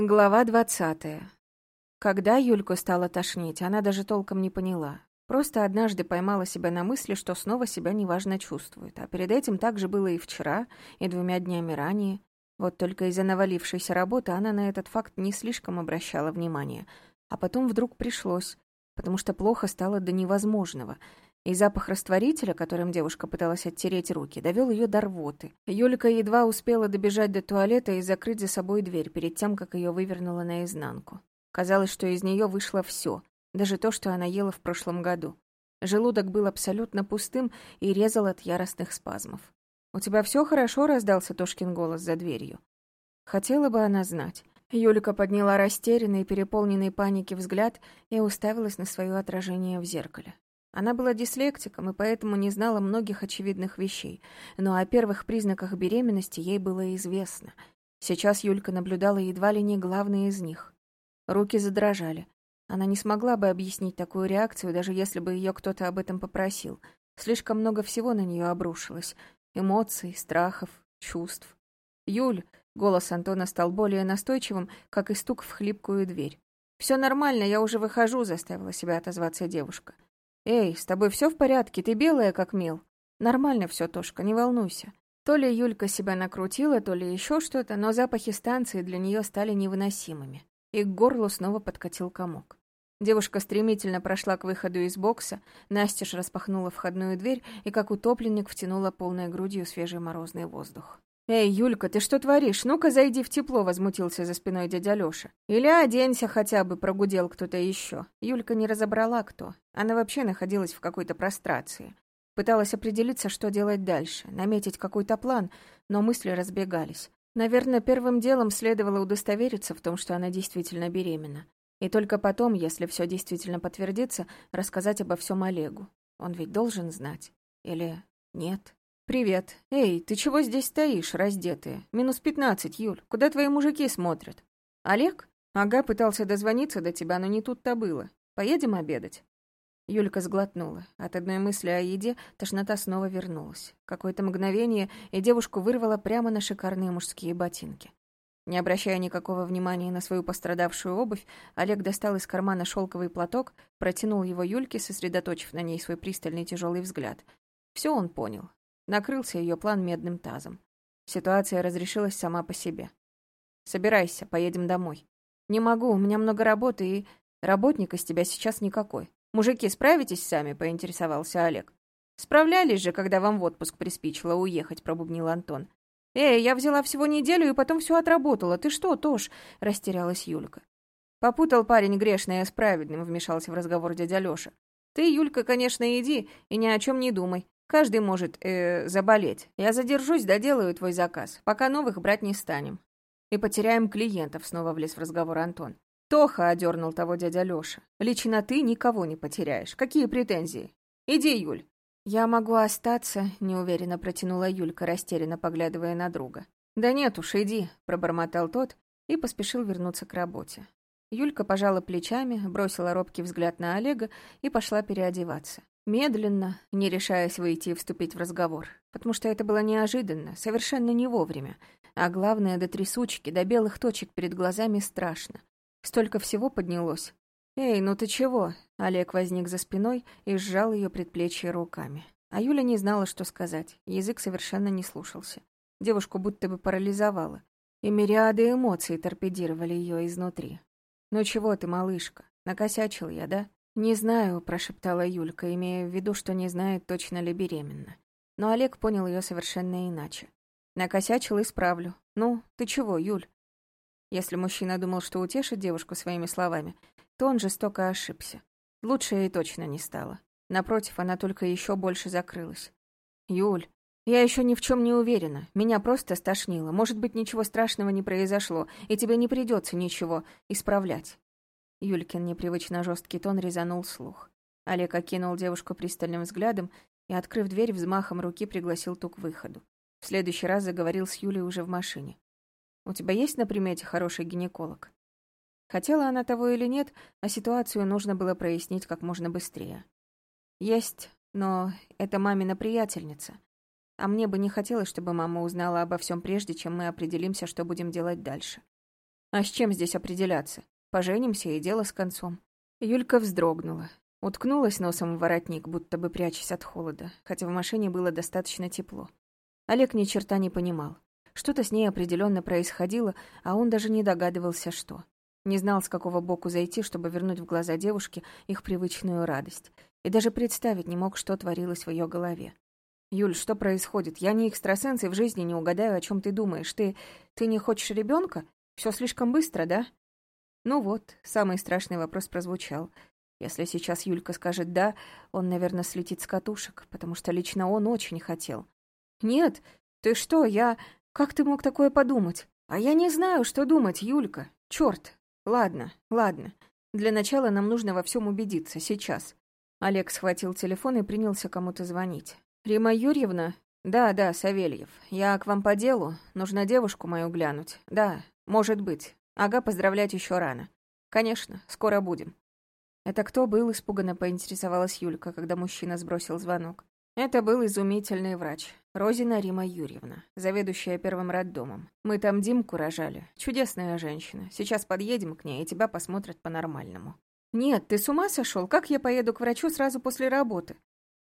Глава двадцатая. Когда Юльку стало тошнить, она даже толком не поняла. Просто однажды поймала себя на мысли, что снова себя неважно чувствует. А перед этим так же было и вчера, и двумя днями ранее. Вот только из-за навалившейся работы она на этот факт не слишком обращала внимания. А потом вдруг пришлось, потому что плохо стало до невозможного — и запах растворителя, которым девушка пыталась оттереть руки, довел ее до рвоты. Юлька едва успела добежать до туалета и закрыть за собой дверь перед тем, как ее вывернуло наизнанку. Казалось, что из нее вышло все, даже то, что она ела в прошлом году. Желудок был абсолютно пустым и резал от яростных спазмов. «У тебя все хорошо?» — раздался Тошкин голос за дверью. Хотела бы она знать. Юлька подняла растерянный переполненный паники взгляд и уставилась на свое отражение в зеркале. Она была дислектиком и поэтому не знала многих очевидных вещей, но о первых признаках беременности ей было известно. Сейчас Юлька наблюдала едва ли не главные из них. Руки задрожали. Она не смогла бы объяснить такую реакцию, даже если бы ее кто-то об этом попросил. Слишком много всего на нее обрушилось. Эмоций, страхов, чувств. «Юль!» — голос Антона стал более настойчивым, как и стук в хлипкую дверь. «Все нормально, я уже выхожу», — заставила себя отозваться девушка. «Эй, с тобой все в порядке? Ты белая, как мел?» «Нормально все, Тошка, не волнуйся». То ли Юлька себя накрутила, то ли еще что-то, но запахи станции для нее стали невыносимыми. И к горлу снова подкатил комок. Девушка стремительно прошла к выходу из бокса, настежь распахнула входную дверь и, как утопленник, втянула полной грудью свежий морозный воздух. «Эй, Юлька, ты что творишь? Ну-ка, зайди в тепло», — возмутился за спиной дядя Лёша. «Или оденься хотя бы», — прогудел кто-то еще. Юлька не разобрала, кто. Она вообще находилась в какой-то прострации. Пыталась определиться, что делать дальше, наметить какой-то план, но мысли разбегались. Наверное, первым делом следовало удостовериться в том, что она действительно беременна. И только потом, если все действительно подтвердится, рассказать обо всем Олегу. Он ведь должен знать. Или нет? «Привет. Эй, ты чего здесь стоишь, раздетые? Минус пятнадцать, Юль. Куда твои мужики смотрят?» «Олег?» «Ага, пытался дозвониться до тебя, но не тут-то было. Поедем обедать?» Юлька сглотнула. От одной мысли о еде тошнота снова вернулась. Какое-то мгновение, и девушку вырвало прямо на шикарные мужские ботинки. Не обращая никакого внимания на свою пострадавшую обувь, Олег достал из кармана шелковый платок, протянул его Юльке, сосредоточив на ней свой пристальный тяжелый взгляд. Все он понял. Накрылся ее план медным тазом. Ситуация разрешилась сама по себе. «Собирайся, поедем домой». «Не могу, у меня много работы и...» «Работник из тебя сейчас никакой. Мужики, справитесь сами?» — поинтересовался Олег. «Справлялись же, когда вам в отпуск приспичило уехать», — пробубнил Антон. «Эй, я взяла всего неделю и потом все отработала. Ты что, Тош?» — растерялась Юлька. «Попутал парень грешное с праведным», — вмешался в разговор дядя Лёша. «Ты, Юлька, конечно, иди и ни о чем не думай. Каждый может, э, заболеть. Я задержусь, доделаю твой заказ, пока новых брать не станем. И потеряем клиентов, снова влез в разговор Антон. Тоха одернул того дядя Лёша. Лично ты никого не потеряешь. Какие претензии? Иди, Юль. Я могу остаться, неуверенно протянула Юлька, растерянно поглядывая на друга. Да нет уж, иди, пробормотал тот и поспешил вернуться к работе. Юлька пожала плечами, бросила робкий взгляд на Олега и пошла переодеваться. Медленно, не решаясь выйти и вступить в разговор, потому что это было неожиданно, совершенно не вовремя, а главное, до трясучки, до белых точек перед глазами страшно. Столько всего поднялось. «Эй, ну ты чего?» Олег возник за спиной и сжал ее предплечье руками. А Юля не знала, что сказать, язык совершенно не слушался. Девушку будто бы парализовало, и мириады эмоций торпедировали ее изнутри. «Ну чего ты, малышка? Накосячил я, да?» «Не знаю», — прошептала Юлька, имея в виду, что не знает, точно ли беременна. Но Олег понял ее совершенно иначе. Накосячил, исправлю. «Ну, ты чего, Юль?» Если мужчина думал, что утешит девушку своими словами, то он жестоко ошибся. Лучше ей точно не стало. Напротив, она только еще больше закрылась. «Юль, я еще ни в чем не уверена. Меня просто стошнило. Может быть, ничего страшного не произошло, и тебе не придется ничего исправлять. Юлькин непривычно жесткий тон резанул слух. Олег окинул девушку пристальным взглядом и, открыв дверь, взмахом руки пригласил ту к выходу. В следующий раз заговорил с Юлей уже в машине. «У тебя есть на примете хороший гинеколог?» Хотела она того или нет, а ситуацию нужно было прояснить как можно быстрее. «Есть, но это мамина приятельница. А мне бы не хотелось, чтобы мама узнала обо всем прежде, чем мы определимся, что будем делать дальше. А с чем здесь определяться? Поженимся и дело с концом. Юлька вздрогнула. Уткнулась носом в воротник, будто бы прячась от холода, хотя в машине было достаточно тепло. Олег ни черта не понимал. Что-то с ней определенно происходило, а он даже не догадывался, что. Не знал, с какого боку зайти, чтобы вернуть в глаза девушки их привычную радость. И даже представить не мог, что творилось в ее голове. «Юль, что происходит? Я не экстрасенс и в жизни не угадаю, о чем ты думаешь. Ты... ты не хочешь ребенка? Все слишком быстро, да?» Ну вот, самый страшный вопрос прозвучал. Если сейчас Юлька скажет «да», он, наверное, слетит с катушек, потому что лично он очень хотел. «Нет, ты что, я... Как ты мог такое подумать? А я не знаю, что думать, Юлька. Черт. Ладно, ладно. Для начала нам нужно во всем убедиться, сейчас». Олег схватил телефон и принялся кому-то звонить. «Рима Юрьевна?» «Да, да, Савельев. Я к вам по делу. Нужно девушку мою глянуть. Да, может быть. Ага, поздравлять еще рано. Конечно, скоро будем». «Это кто был?» — испуганно поинтересовалась Юлька, когда мужчина сбросил звонок. Это был изумительный врач, Розина Рима Юрьевна, заведующая первым роддомом. Мы там Димку рожали. Чудесная женщина. Сейчас подъедем к ней, и тебя посмотрят по-нормальному. Нет, ты с ума сошел? Как я поеду к врачу сразу после работы?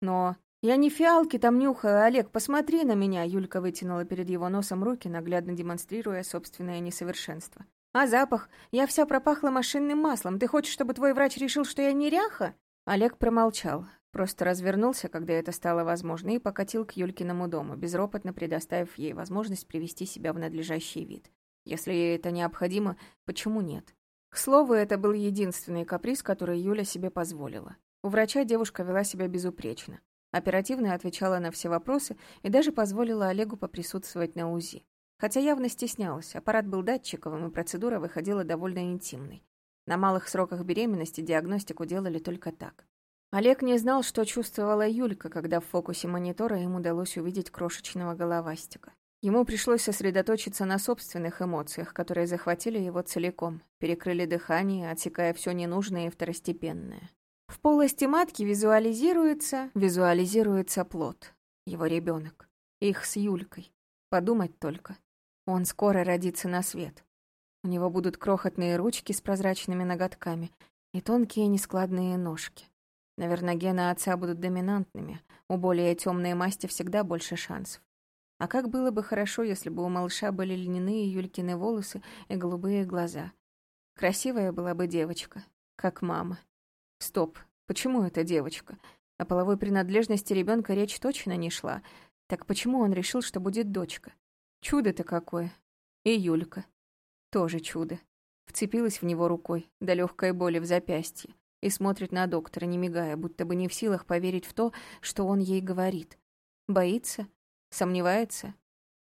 Но я не фиалки там нюхаю, Олег, посмотри на меня. Юлька вытянула перед его носом руки, наглядно демонстрируя собственное несовершенство. А запах? Я вся пропахла машинным маслом. Ты хочешь, чтобы твой врач решил, что я неряха?» Олег промолчал, просто развернулся, когда это стало возможно, и покатил к Юлькиному дому, безропотно предоставив ей возможность привести себя в надлежащий вид. Если ей это необходимо, почему нет? К слову, это был единственный каприз, который Юля себе позволила. У врача девушка вела себя безупречно. Оперативно отвечала на все вопросы и даже позволила Олегу поприсутствовать на УЗИ. Хотя явно стеснялась, аппарат был датчиковым, и процедура выходила довольно интимной. На малых сроках беременности диагностику делали только так. Олег не знал, что чувствовала Юлька, когда в фокусе монитора им удалось увидеть крошечного головастика. Ему пришлось сосредоточиться на собственных эмоциях, которые захватили его целиком, перекрыли дыхание, отсекая все ненужное и второстепенное. В полости матки визуализируется, визуализируется плод, его ребенок, их с Юлькой. Подумать только. Он скоро родится на свет. У него будут крохотные ручки с прозрачными ноготками и тонкие нескладные ножки. Наверное, гены отца будут доминантными, у более темной масти всегда больше шансов. А как было бы хорошо, если бы у малыша были льняные Юлькины волосы и голубые глаза. Красивая была бы девочка, как мама. Стоп, почему это девочка? О половой принадлежности ребенка речь точно не шла. Так почему он решил, что будет дочка? Чудо-то какое. И Юлька. Тоже чудо. Вцепилась в него рукой, до легкой боли в запястье, и смотрит на доктора, не мигая, будто бы не в силах поверить в то, что он ей говорит. Боится? Сомневается?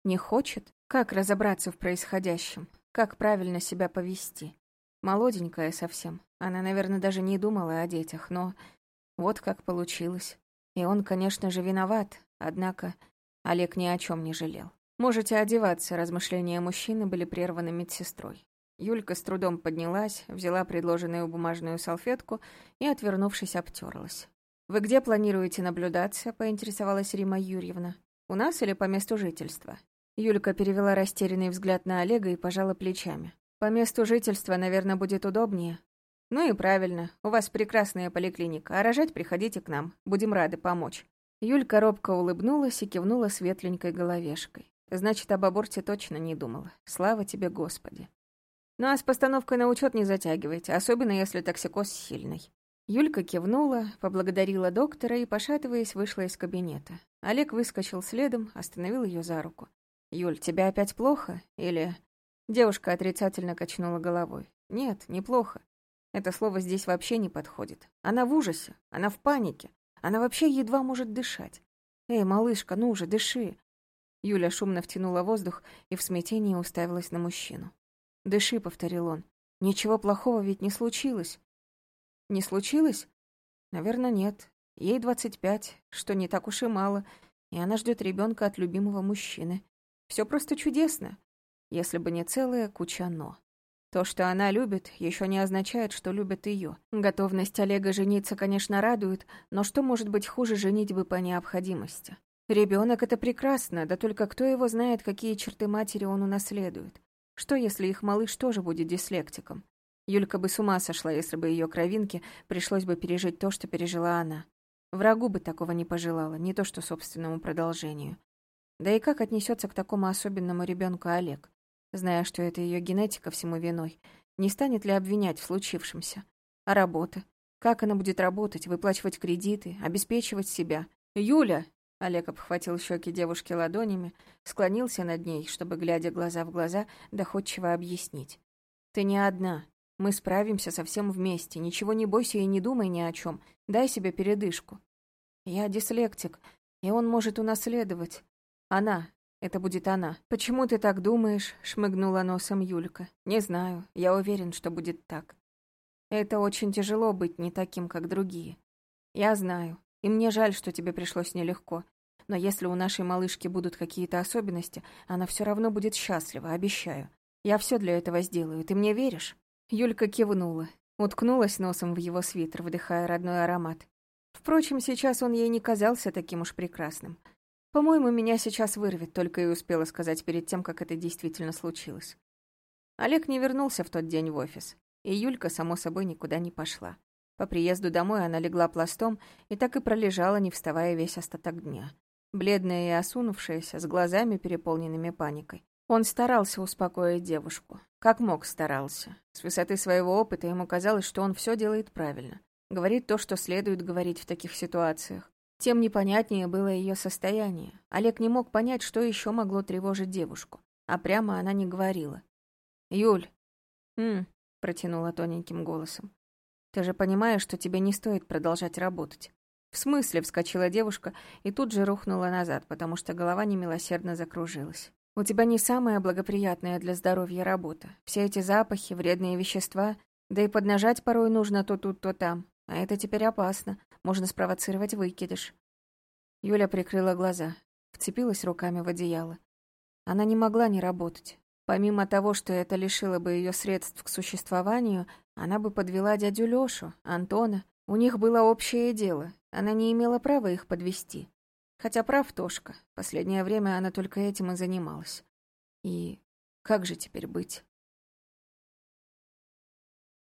Не хочет? Как разобраться в происходящем? Как правильно себя повести? Молоденькая совсем. Она, наверное, даже не думала о детях, но вот как получилось. И он, конечно же, виноват, однако Олег ни о чем не жалел. «Можете одеваться», — размышления мужчины были прерваны медсестрой. Юлька с трудом поднялась, взяла предложенную бумажную салфетку и, отвернувшись, обтерлась. «Вы где планируете наблюдаться?» — поинтересовалась Рима Юрьевна. «У нас или по месту жительства?» Юлька перевела растерянный взгляд на Олега и пожала плечами. «По месту жительства, наверное, будет удобнее». «Ну и правильно. У вас прекрасная поликлиника, а рожать приходите к нам. Будем рады помочь». Юлька робко улыбнулась и кивнула светленькой головешкой. Значит, об аборте точно не думала. Слава тебе, Господи. Ну а с постановкой на учет не затягивайте, особенно если токсикоз сильный. Юлька кивнула, поблагодарила доктора и, пошатываясь, вышла из кабинета. Олег выскочил следом, остановил ее за руку. «Юль, тебя опять плохо? Или...» Девушка отрицательно качнула головой. «Нет, неплохо. Это слово здесь вообще не подходит. Она в ужасе, она в панике, она вообще едва может дышать. Эй, малышка, ну же, дыши. Юля шумно втянула воздух и в смятении уставилась на мужчину. «Дыши», — повторил он. «Ничего плохого ведь не случилось». «Не случилось?» «Наверное, нет. Ей двадцать пять, что не так уж и мало, и она ждет ребенка от любимого мужчины. Все просто чудесно, если бы не целая куча «но». То, что она любит, еще не означает, что любят ее. Готовность Олега жениться, конечно, радует, но что может быть хуже женитьбы по необходимости? Ребенок это прекрасно, да только кто его знает, какие черты матери он унаследует. Что, если их малыш тоже будет дислектиком? Юлька бы с ума сошла, если бы ее кровинке пришлось бы пережить то, что пережила она. Врагу бы такого не пожелала, не то что собственному продолжению. Да и как отнесется к такому особенному ребенку Олег, зная, что это ее генетика всему виной, не станет ли обвинять в случившемся? А работа? Как она будет работать, выплачивать кредиты, обеспечивать себя? «Юля!» — Олег обхватил щеки девушки ладонями, склонился над ней, чтобы, глядя глаза в глаза, доходчиво объяснить. «Ты не одна. Мы справимся совсем вместе. Ничего не бойся и не думай ни о чем. Дай себе передышку. Я дислектик, и он может унаследовать. Она. Это будет она. Почему ты так думаешь? Шмыгнула носом Юлька. Не знаю. Я уверен, что будет так. Это очень тяжело быть не таким, как другие. Я знаю. И мне жаль, что тебе пришлось нелегко. Но если у нашей малышки будут какие-то особенности, она все равно будет счастлива, обещаю. Я все для этого сделаю. Ты мне веришь? Юлька кивнула, уткнулась носом в его свитер, вдыхая родной аромат. Впрочем, сейчас он ей не казался таким уж прекрасным. По-моему, меня сейчас вырвет, только и успела сказать перед тем, как это действительно случилось. Олег не вернулся в тот день в офис, и Юлька, само собой, никуда не пошла. По приезду домой она легла пластом и так и пролежала, не вставая весь остаток дня. Бледная и осунувшаяся, с глазами, переполненными паникой. Он старался успокоить девушку. Как мог, старался. С высоты своего опыта ему казалось, что он все делает правильно. Говорит то, что следует говорить в таких ситуациях. Тем непонятнее было ее состояние. Олег не мог понять, что еще могло тревожить девушку. А прямо она не говорила. «Юль!» «М-м», протянула тоненьким голосом. «Ты же понимаешь, что тебе не стоит продолжать работать». «В смысле?» — вскочила девушка и тут же рухнула назад, потому что голова немилосердно закружилась. У тебя не самая благоприятная для здоровья работа. Все эти запахи, вредные вещества, да и поднажать порой нужно то тут, то там. А это теперь опасно. Можно спровоцировать выкидыш. Юля прикрыла глаза, вцепилась руками в одеяло. Она не могла не работать. Помимо того, что это лишило бы ее средств к существованию, она бы подвела дядю Лёшу, Антона. У них было общее дело. Она не имела права их подвести. Хотя прав Тошка, последнее время она только этим и занималась. И как же теперь быть?